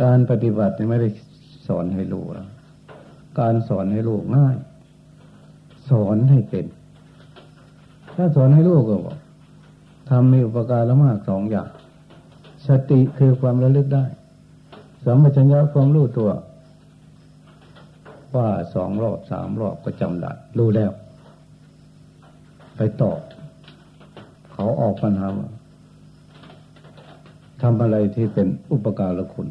การปฏิบัติไม่ได้สอนให้รู้แล้วการสอนให้ลูกง่าย สอนให้เป็น ถ้าสอนให้ลูกก็บอกทำมีอุปการละมากสองอย่าง สติคือความระลึกได้สัมปชัญญะความรู้ตัว ว่าสองรอบสามรอบก็จำได้รู้แล้ว ไปตอบ เขาออกปัญหาทำอะไรที่เป็นอุปการละคุณ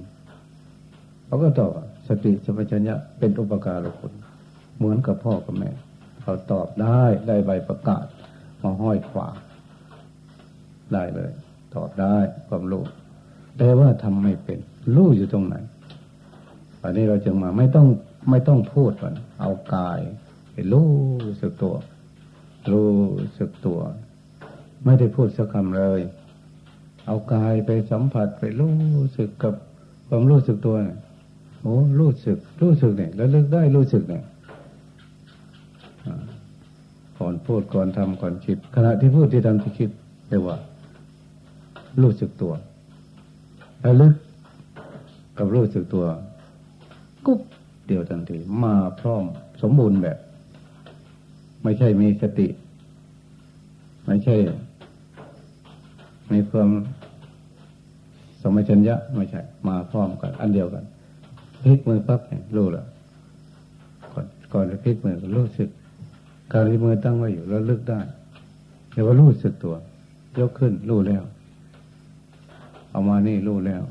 เขาก็ตอบสติสัมปชัญญะเป็นอุปการะคุณเหมือนกับพ่อกับแม่ เขาตอบได้ได้ใบประกาศมาห้อยขวา ได้เลย ตอบได้ความรู้แต่ว่าทำไม่เป็น รู้อยู่ตรงไหนอันนี้เราจึงมาไม่ต้องไม่ต้องพูดมันเอากายไปรู้สึกตัว รู้สึกตัว ไม่ได้พูดสักคำเลย เอากายไปสัมผัสไปรู้สึกกับความรู้สึกตัวเนี่ย โอ้รู้สึก รู้สึกเนี่ยแล้วเลิกได้รู้สึกเนี่ยก่อนพูดก่อนทำก่อนคิด ขณะที่พูดที่ทำที่คิดเรียกว่า รู้สึกตัวแล้วลึกกับรู้สึกตัว กุ๊บเดียวทันทีมาพร้อมสมบูรณ์แบบ ไม่ใช่มีสติ ไม่ใช่มีความสมัชัญญะไม่ใช่ มาพร้อมกัน อันเดียวกัน พลิกมือปั๊บเนี่ยรู้แล้วก่อนก่อนจะพลิกมือก็รู้สึก การที่มือตั้งไว้อยู่แล้วลึกได้เรียกว่ารู้สึกตัว ยกขึ้นรู้แล้ว เอามานี่รู้แล้ว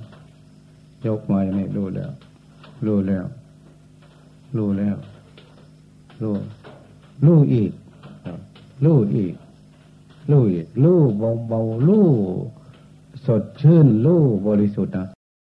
ยกมาอย่างนี้รู้แล้ว รู้แล้ว รู้แล้ว รู้ รู้อีก รู้อีก รู้อีก รู้เบาๆ รู้สดชื่น รู้บริสุทธิ์นะ